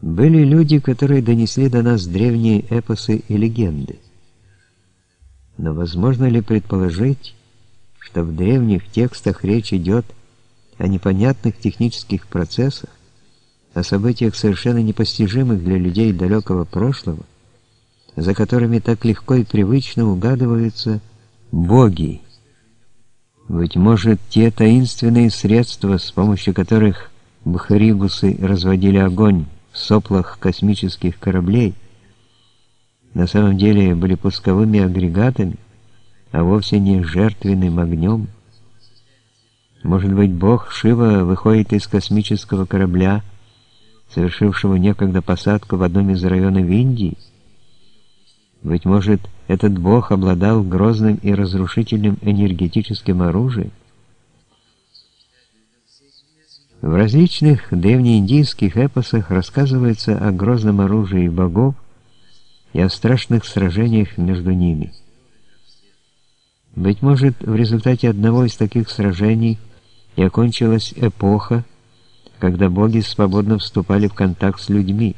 Были люди, которые донесли до нас древние эпосы и легенды. Но возможно ли предположить, что в древних текстах речь идет о непонятных технических процессах, о событиях совершенно непостижимых для людей далекого прошлого, за которыми так легко и привычно угадываются боги. Быть может, те таинственные средства, с помощью которых бхаригусы разводили огонь соплах космических кораблей, на самом деле были пусковыми агрегатами, а вовсе не жертвенным огнем. Может быть, бог Шива выходит из космического корабля, совершившего некогда посадку в одном из районов Индии? Быть может, этот бог обладал грозным и разрушительным энергетическим оружием? В различных древнеиндийских эпосах рассказывается о грозном оружии богов и о страшных сражениях между ними. Быть может, в результате одного из таких сражений и окончилась эпоха, когда боги свободно вступали в контакт с людьми.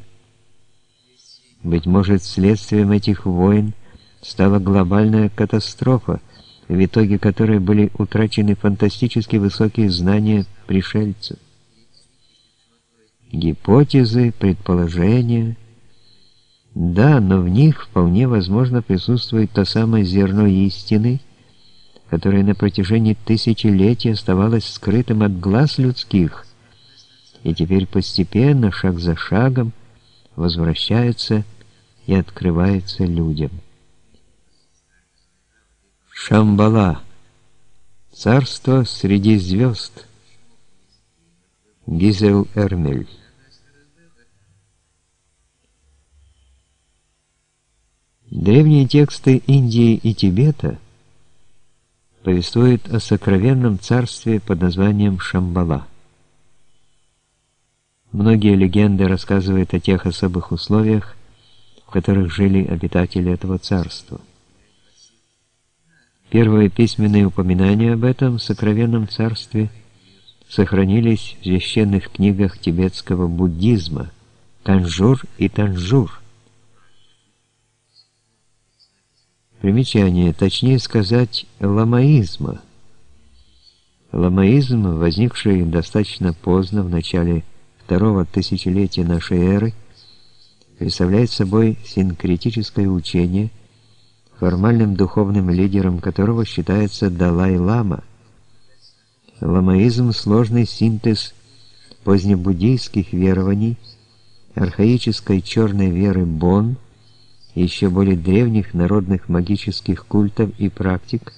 Быть может, следствием этих войн стала глобальная катастрофа, в итоге которой были утрачены фантастически высокие знания пришельцев. Гипотезы, предположения. Да, но в них вполне возможно присутствует то самое зерно истины, которое на протяжении тысячелетий оставалось скрытым от глаз людских, и теперь постепенно, шаг за шагом, возвращается и открывается людям. Шамбала. Царство среди звезд. Гизел Эрмель. Древние тексты Индии и Тибета повествуют о сокровенном царстве под названием Шамбала. Многие легенды рассказывают о тех особых условиях, в которых жили обитатели этого царства. Первые письменные упоминания об этом сокровенном царстве сохранились в священных книгах тибетского буддизма Ганжур и Танжур. Примечание, точнее сказать, ламаизма. Ламаизм, возникший достаточно поздно, в начале второго тысячелетия нашей эры, представляет собой синкретическое учение, формальным духовным лидером которого считается Далай-лама. Ламаизм – сложный синтез позднебуддийских верований, архаической черной веры Бон еще более древних народных магических культов и практик,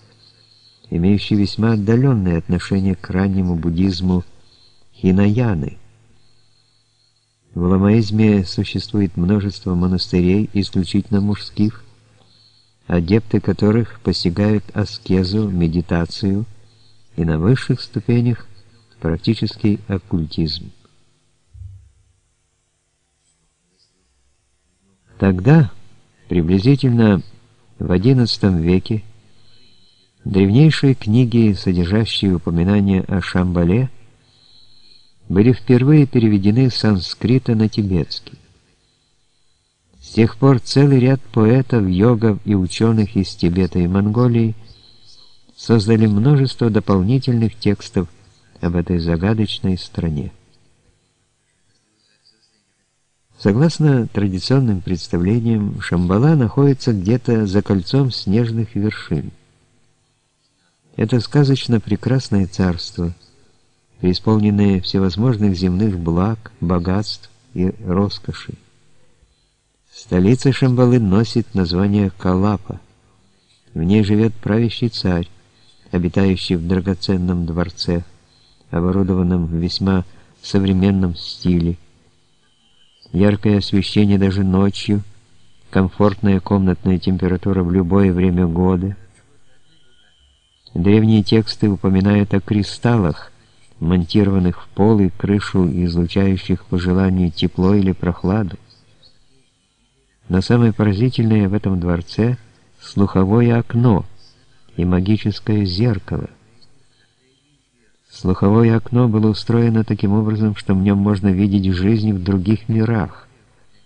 имеющий весьма отдаленное отношение к раннему буддизму Хинаяны – в ламаизме существует множество монастырей, исключительно мужских, адепты которых постигают аскезу, медитацию и на высших ступенях практический оккультизм. Тогда, приблизительно в XI веке, древнейшие книги, содержащие упоминания о Шамбале, были впервые переведены с санскрита на тибетский. С тех пор целый ряд поэтов, йогов и ученых из Тибета и Монголии создали множество дополнительных текстов об этой загадочной стране. Согласно традиционным представлениям, Шамбала находится где-то за кольцом снежных вершин. Это сказочно прекрасное царство – преисполненные всевозможных земных благ, богатств и роскоши. Столица Шамбалы носит название Калапа. В ней живет правящий царь, обитающий в драгоценном дворце, оборудованном в весьма современном стиле. Яркое освещение даже ночью, комфортная комнатная температура в любое время года. Древние тексты упоминают о кристаллах, монтированных в пол и крышу излучающих по желанию тепло или прохладу. Но самое поразительное в этом дворце — слуховое окно и магическое зеркало. Слуховое окно было устроено таким образом, что в нем можно видеть жизнь в других мирах —